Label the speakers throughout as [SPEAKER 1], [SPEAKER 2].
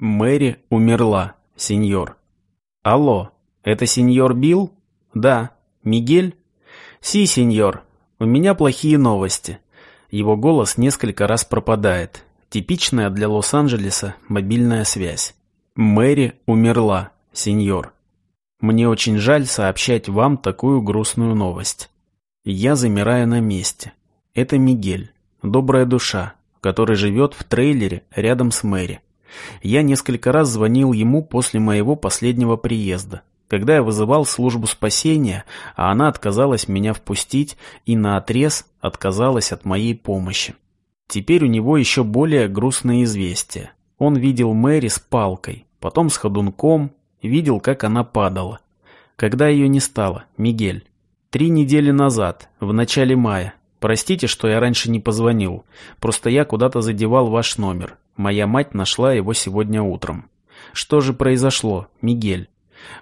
[SPEAKER 1] Мэри умерла, сеньор. Алло, это сеньор Билл? Да. Мигель? Си, сеньор. У меня плохие новости. Его голос несколько раз пропадает. Типичная для Лос-Анджелеса мобильная связь. Мэри умерла, сеньор. Мне очень жаль сообщать вам такую грустную новость. Я замираю на месте. Это Мигель, добрая душа, который живет в трейлере рядом с Мэри. Я несколько раз звонил ему после моего последнего приезда, когда я вызывал службу спасения, а она отказалась меня впустить и наотрез отказалась от моей помощи. Теперь у него еще более грустное известие. Он видел Мэри с палкой, потом с ходунком, видел, как она падала. Когда ее не стало, Мигель. Три недели назад, в начале мая. Простите, что я раньше не позвонил. Просто я куда-то задевал ваш номер. Моя мать нашла его сегодня утром. Что же произошло, Мигель?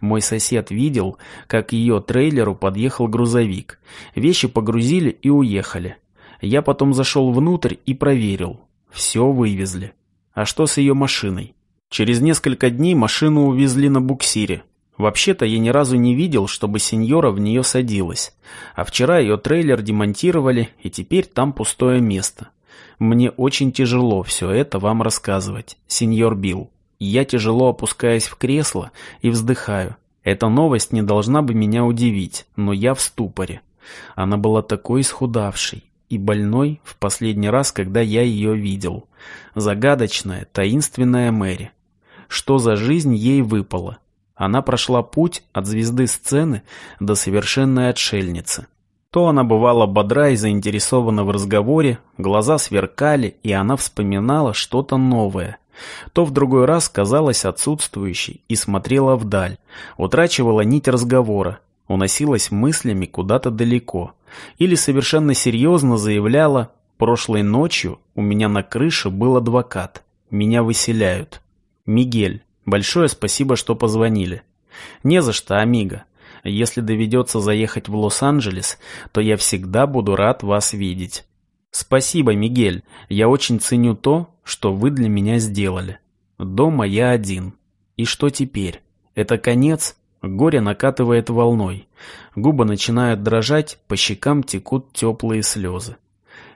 [SPEAKER 1] Мой сосед видел, как ее трейлеру подъехал грузовик. Вещи погрузили и уехали. Я потом зашел внутрь и проверил. Все вывезли. А что с ее машиной? Через несколько дней машину увезли на буксире. Вообще-то я ни разу не видел, чтобы сеньора в нее садилась. А вчера ее трейлер демонтировали, и теперь там пустое место. Мне очень тяжело все это вам рассказывать, сеньор Билл. Я тяжело опускаюсь в кресло и вздыхаю. Эта новость не должна бы меня удивить, но я в ступоре. Она была такой исхудавшей и больной в последний раз, когда я ее видел. Загадочная, таинственная Мэри. Что за жизнь ей выпало? Она прошла путь от звезды сцены до совершенной отшельницы. То она бывала бодра и заинтересована в разговоре, глаза сверкали, и она вспоминала что-то новое. То в другой раз казалась отсутствующей и смотрела вдаль, утрачивала нить разговора, уносилась мыслями куда-то далеко. Или совершенно серьезно заявляла «Прошлой ночью у меня на крыше был адвокат. Меня выселяют». «Мигель, большое спасибо, что позвонили». «Не за что, Амиго. Если доведется заехать в Лос-Анджелес, то я всегда буду рад вас видеть. Спасибо, Мигель. Я очень ценю то, что вы для меня сделали. Дома я один. И что теперь? Это конец? Горе накатывает волной. Губы начинают дрожать, по щекам текут теплые слезы.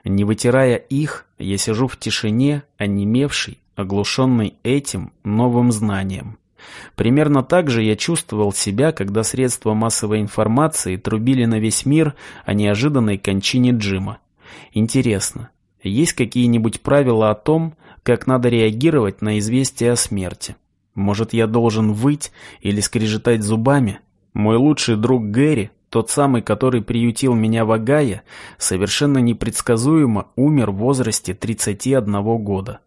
[SPEAKER 1] Не вытирая их, я сижу в тишине, онемевший, оглушенный этим новым знанием. Примерно так же я чувствовал себя, когда средства массовой информации трубили на весь мир о неожиданной кончине Джима. Интересно, есть какие-нибудь правила о том, как надо реагировать на известие о смерти? Может, я должен выть или скрежетать зубами? Мой лучший друг Гэри, тот самый, который приютил меня в Агае, совершенно непредсказуемо умер в возрасте 31 года.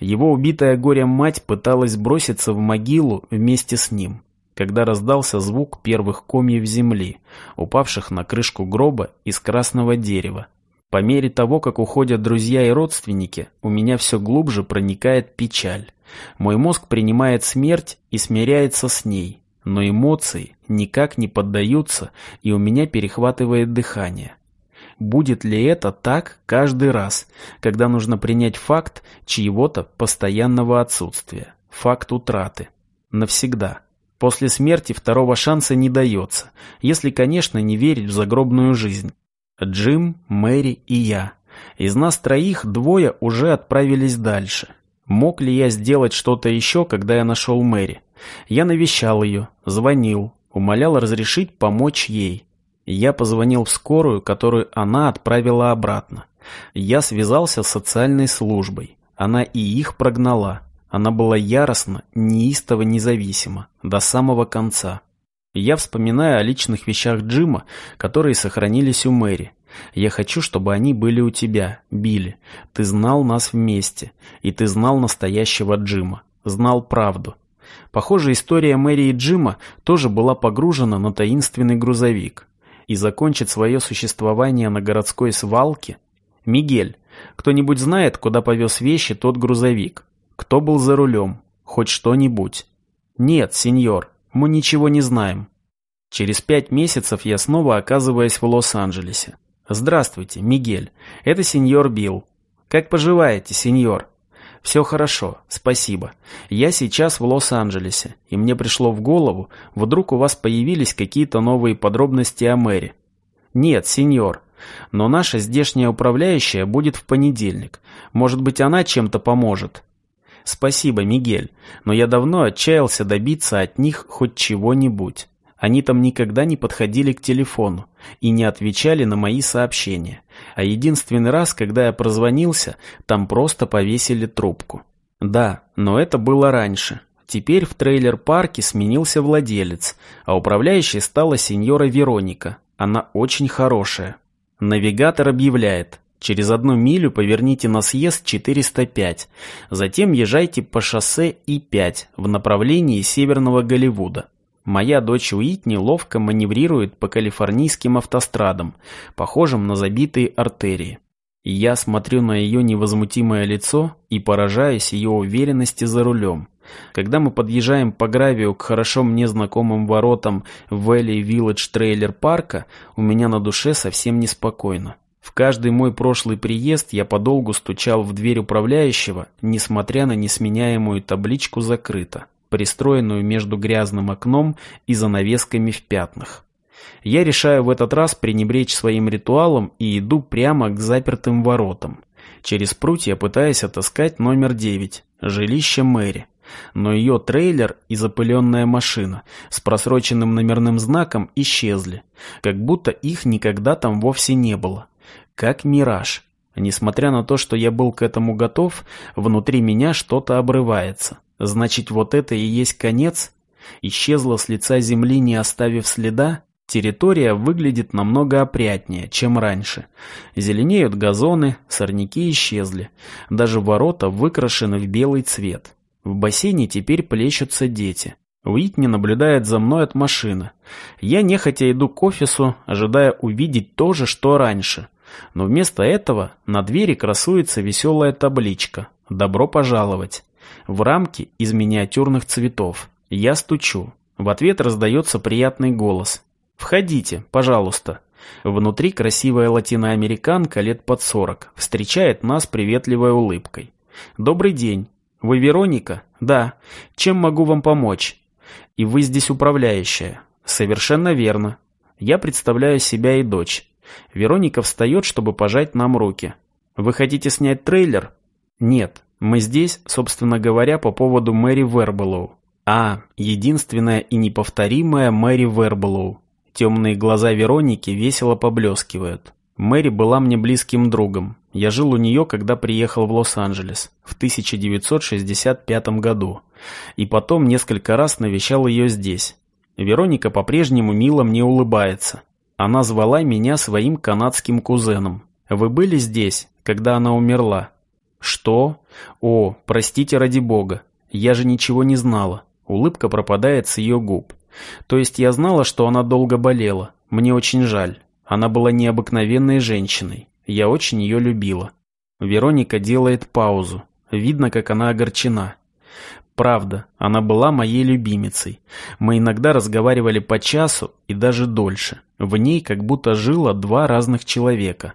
[SPEAKER 1] Его убитая горем мать пыталась броситься в могилу вместе с ним, когда раздался звук первых комьев земли, упавших на крышку гроба из красного дерева. По мере того, как уходят друзья и родственники, у меня все глубже проникает печаль. Мой мозг принимает смерть и смиряется с ней, но эмоции никак не поддаются, и у меня перехватывает дыхание. Будет ли это так каждый раз, когда нужно принять факт чьего-то постоянного отсутствия, факт утраты? Навсегда. После смерти второго шанса не дается, если, конечно, не верить в загробную жизнь. Джим, Мэри и я. Из нас троих двое уже отправились дальше. Мог ли я сделать что-то еще, когда я нашел Мэри? Я навещал ее, звонил, умолял разрешить помочь ей. Я позвонил в скорую, которую она отправила обратно. Я связался с социальной службой. Она и их прогнала. Она была яростно, неистово независима, до самого конца. Я вспоминаю о личных вещах Джима, которые сохранились у Мэри. Я хочу, чтобы они были у тебя, Билли. Ты знал нас вместе, и ты знал настоящего Джима, знал правду. Похоже, история Мэри и Джима тоже была погружена на таинственный грузовик. И закончит свое существование на городской свалке? Мигель, кто-нибудь знает, куда повез вещи тот грузовик? Кто был за рулем? Хоть что-нибудь? Нет, сеньор, мы ничего не знаем. Через пять месяцев я снова оказываюсь в Лос-Анджелесе. Здравствуйте, Мигель. Это сеньор Билл. Как поживаете, сеньор? «Все хорошо, спасибо. Я сейчас в Лос-Анджелесе, и мне пришло в голову, вдруг у вас появились какие-то новые подробности о мэре». «Нет, сеньор. Но наша здешняя управляющая будет в понедельник. Может быть, она чем-то поможет». «Спасибо, Мигель, но я давно отчаялся добиться от них хоть чего-нибудь». Они там никогда не подходили к телефону и не отвечали на мои сообщения. А единственный раз, когда я прозвонился, там просто повесили трубку. Да, но это было раньше. Теперь в трейлер-парке сменился владелец, а управляющей стала сеньора Вероника. Она очень хорошая. Навигатор объявляет. Через одну милю поверните на съезд 405. Затем езжайте по шоссе И-5 в направлении Северного Голливуда. Моя дочь Уитни ловко маневрирует по калифорнийским автострадам, похожим на забитые артерии. я смотрю на ее невозмутимое лицо и поражаюсь ее уверенности за рулем. Когда мы подъезжаем по гравию к хорошо мне знакомым воротам Valley Village трейлер парка, у меня на душе совсем неспокойно. В каждый мой прошлый приезд я подолгу стучал в дверь управляющего, несмотря на несменяемую табличку «Закрыто» пристроенную между грязным окном и занавесками в пятнах. Я решаю в этот раз пренебречь своим ритуалом и иду прямо к запертым воротам. Через прутья пытаясь отыскать номер 9, жилище Мэри. Но ее трейлер и запыленная машина с просроченным номерным знаком исчезли, как будто их никогда там вовсе не было. Как мираж. Несмотря на то, что я был к этому готов, внутри меня что-то обрывается. Значит, вот это и есть конец? Исчезла с лица земли, не оставив следа? Территория выглядит намного опрятнее, чем раньше. Зеленеют газоны, сорняки исчезли. Даже ворота выкрашены в белый цвет. В бассейне теперь плещутся дети. Уитни наблюдает за мной от машины. Я нехотя иду к офису, ожидая увидеть то же, что раньше. Но вместо этого на двери красуется веселая табличка «Добро пожаловать» в рамке из миниатюрных цветов. Я стучу. В ответ раздается приятный голос. «Входите, пожалуйста». Внутри красивая латиноамериканка лет под сорок встречает нас приветливой улыбкой. «Добрый день. Вы Вероника?» «Да. Чем могу вам помочь?» «И вы здесь управляющая?» «Совершенно верно. Я представляю себя и дочь. Вероника встает, чтобы пожать нам руки. «Вы хотите снять трейлер?» «Нет. Мы здесь, собственно говоря, по поводу Мэри Вербелоу. А, единственная и неповторимая Мэри Вербелоу. Темные глаза Вероники весело поблескивают. Мэри была мне близким другом. Я жил у нее, когда приехал в Лос-Анджелес в 1965 году. И потом несколько раз навещал ее здесь. Вероника по-прежнему мило мне улыбается. Она звала меня своим канадским кузеном. Вы были здесь, когда она умерла? «Что? О, простите ради бога. Я же ничего не знала». Улыбка пропадает с ее губ. То есть я знала, что она долго болела. Мне очень жаль. Она была необыкновенной женщиной. Я очень ее любила. Вероника делает паузу. Видно, как она огорчена. Правда, она была моей любимицей. Мы иногда разговаривали по часу и даже дольше. В ней как будто жило два разных человека.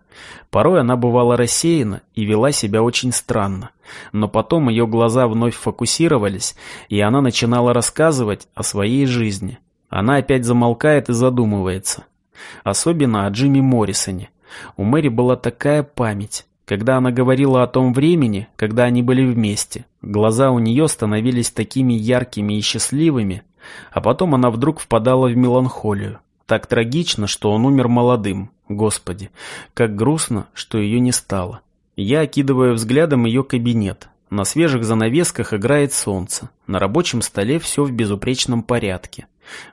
[SPEAKER 1] Порой она бывала рассеяна и вела себя очень странно. Но потом ее глаза вновь фокусировались, и она начинала рассказывать о своей жизни. Она опять замолкает и задумывается. Особенно о Джимми Моррисоне. У Мэри была такая память. Когда она говорила о том времени, когда они были вместе, глаза у нее становились такими яркими и счастливыми, а потом она вдруг впадала в меланхолию. Так трагично, что он умер молодым. Господи, как грустно, что ее не стало. Я окидываю взглядом ее кабинет. На свежих занавесках играет солнце. На рабочем столе все в безупречном порядке.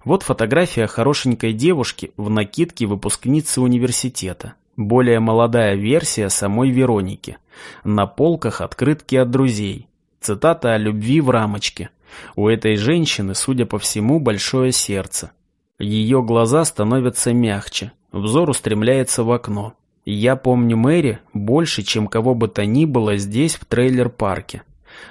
[SPEAKER 1] Вот фотография хорошенькой девушки в накидке выпускницы университета. Более молодая версия самой Вероники. На полках открытки от друзей. Цитата о любви в рамочке. У этой женщины, судя по всему, большое сердце. Ее глаза становятся мягче, взор устремляется в окно. Я помню Мэри больше, чем кого бы то ни было здесь, в трейлер-парке.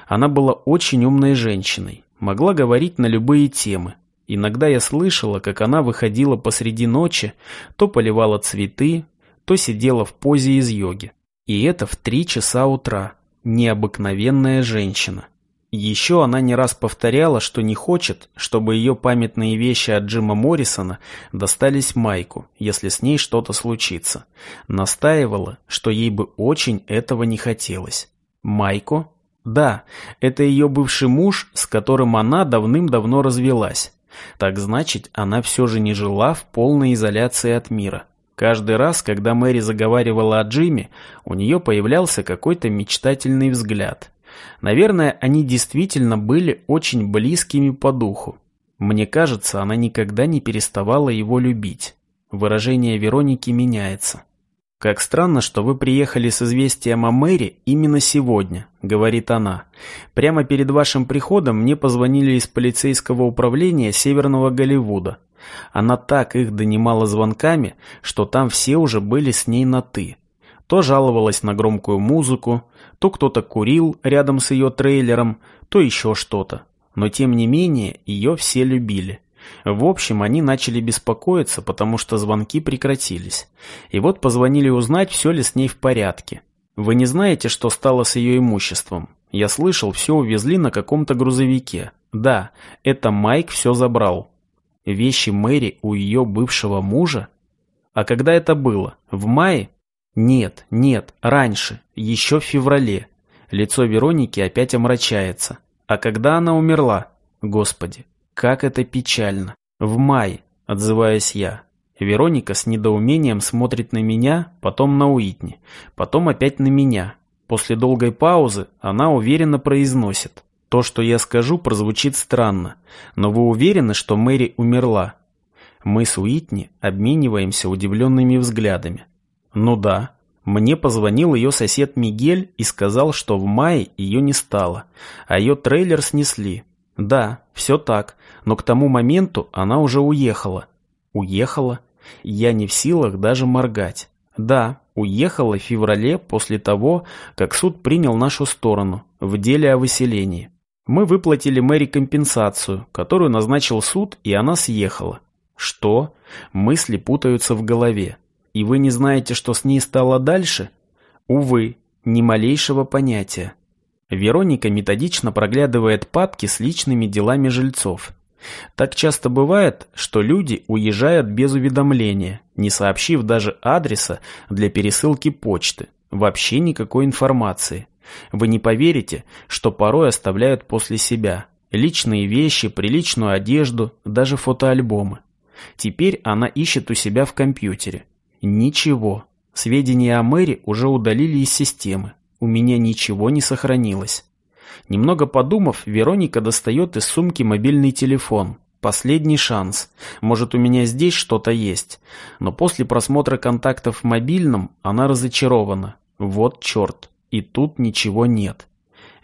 [SPEAKER 1] Она была очень умной женщиной, могла говорить на любые темы. Иногда я слышала, как она выходила посреди ночи, то поливала цветы, то сидела в позе из йоги. И это в три часа утра. необыкновенная женщина. Еще она не раз повторяла, что не хочет, чтобы ее памятные вещи от Джима Моррисона достались Майку, если с ней что-то случится. Настаивала, что ей бы очень этого не хотелось. Майку? Да, это ее бывший муж, с которым она давным-давно развелась. Так значит, она все же не жила в полной изоляции от мира. Каждый раз, когда Мэри заговаривала о Джиме, у нее появлялся какой-то мечтательный взгляд – Наверное, они действительно были очень близкими по духу. Мне кажется, она никогда не переставала его любить. Выражение Вероники меняется. «Как странно, что вы приехали с известием о Мэри именно сегодня», — говорит она. «Прямо перед вашим приходом мне позвонили из полицейского управления Северного Голливуда. Она так их донимала звонками, что там все уже были с ней на «ты». То жаловалась на громкую музыку, то кто-то курил рядом с ее трейлером, то еще что-то. Но тем не менее, ее все любили. В общем, они начали беспокоиться, потому что звонки прекратились. И вот позвонили узнать, все ли с ней в порядке. Вы не знаете, что стало с ее имуществом? Я слышал, все увезли на каком-то грузовике. Да, это Майк все забрал. Вещи Мэри у ее бывшего мужа? А когда это было? В мае? Нет, нет, раньше, еще в феврале. Лицо Вероники опять омрачается. А когда она умерла? Господи, как это печально. В мае, отзываюсь я. Вероника с недоумением смотрит на меня, потом на Уитни, потом опять на меня. После долгой паузы она уверенно произносит. То, что я скажу, прозвучит странно, но вы уверены, что Мэри умерла? Мы с Уитни обмениваемся удивленными взглядами. Ну да. Мне позвонил ее сосед Мигель и сказал, что в мае ее не стало, а ее трейлер снесли. Да, все так, но к тому моменту она уже уехала. Уехала? Я не в силах даже моргать. Да, уехала в феврале после того, как суд принял нашу сторону в деле о выселении. Мы выплатили Мэри компенсацию, которую назначил суд, и она съехала. Что? Мысли путаются в голове. И вы не знаете, что с ней стало дальше? Увы, ни малейшего понятия. Вероника методично проглядывает папки с личными делами жильцов. Так часто бывает, что люди уезжают без уведомления, не сообщив даже адреса для пересылки почты. Вообще никакой информации. Вы не поверите, что порой оставляют после себя личные вещи, приличную одежду, даже фотоальбомы. Теперь она ищет у себя в компьютере. Ничего. Сведения о Мэри уже удалили из системы. У меня ничего не сохранилось. Немного подумав, Вероника достает из сумки мобильный телефон. Последний шанс. Может, у меня здесь что-то есть. Но после просмотра контактов в мобильном она разочарована. Вот черт. И тут ничего нет.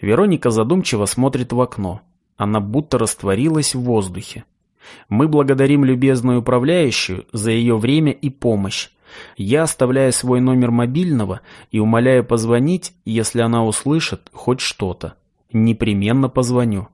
[SPEAKER 1] Вероника задумчиво смотрит в окно. Она будто растворилась в воздухе. Мы благодарим любезную управляющую за ее время и помощь. Я оставляю свой номер мобильного и умоляю позвонить, если она услышит хоть что-то. Непременно позвоню.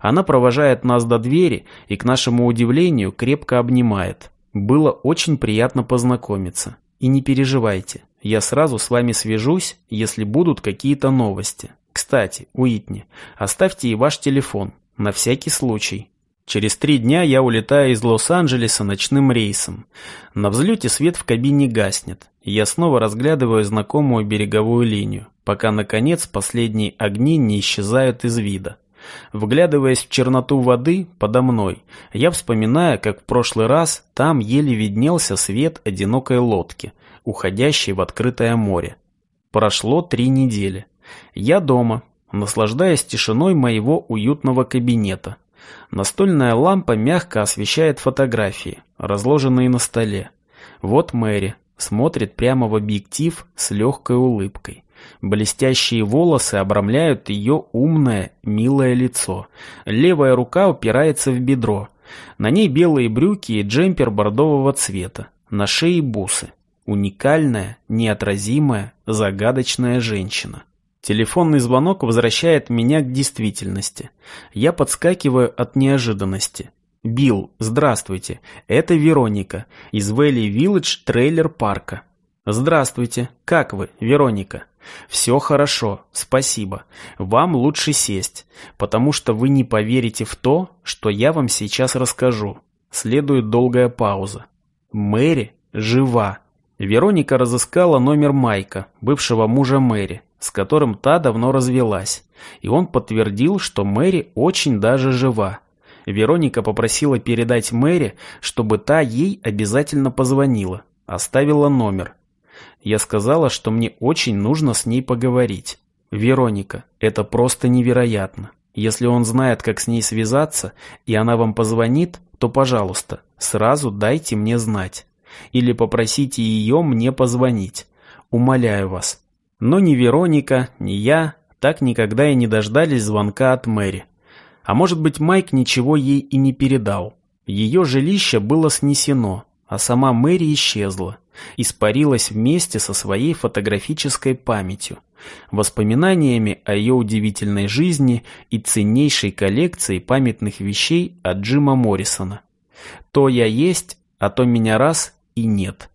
[SPEAKER 1] Она провожает нас до двери и, к нашему удивлению, крепко обнимает. Было очень приятно познакомиться. И не переживайте, я сразу с вами свяжусь, если будут какие-то новости. Кстати, Уитни, оставьте и ваш телефон, на всякий случай. Через три дня я улетаю из Лос-Анджелеса ночным рейсом. На взлете свет в кабине гаснет. Я снова разглядываю знакомую береговую линию, пока, наконец, последние огни не исчезают из вида. Вглядываясь в черноту воды подо мной, я вспоминаю, как в прошлый раз там еле виднелся свет одинокой лодки, уходящей в открытое море. Прошло три недели. Я дома, наслаждаясь тишиной моего уютного кабинета, Настольная лампа мягко освещает фотографии, разложенные на столе. Вот Мэри смотрит прямо в объектив с легкой улыбкой. Блестящие волосы обрамляют ее умное, милое лицо. Левая рука упирается в бедро. На ней белые брюки и джемпер бордового цвета. На шее бусы. Уникальная, неотразимая, загадочная женщина. Телефонный звонок возвращает меня к действительности. Я подскакиваю от неожиданности. «Билл, здравствуйте. Это Вероника из Вэлли Вилледж трейлер парка. «Здравствуйте. Как вы, Вероника?» «Все хорошо, спасибо. Вам лучше сесть, потому что вы не поверите в то, что я вам сейчас расскажу». Следует долгая пауза. Мэри жива. Вероника разыскала номер Майка, бывшего мужа Мэри, с которым та давно развелась, и он подтвердил, что Мэри очень даже жива. Вероника попросила передать Мэри, чтобы та ей обязательно позвонила, оставила номер. Я сказала, что мне очень нужно с ней поговорить. Вероника, это просто невероятно. Если он знает, как с ней связаться, и она вам позвонит, то, пожалуйста, сразу дайте мне знать. Или попросите ее мне позвонить. Умоляю вас. Но ни Вероника, ни я так никогда и не дождались звонка от Мэри. А может быть, Майк ничего ей и не передал. Ее жилище было снесено, а сама Мэри исчезла, испарилась вместе со своей фотографической памятью, воспоминаниями о ее удивительной жизни и ценнейшей коллекции памятных вещей от Джима Моррисона. То я есть, а то меня раз и нет.